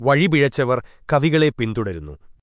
വഴിപിഴച്ചവർ കവികളെ പിന്തുടരുന്നു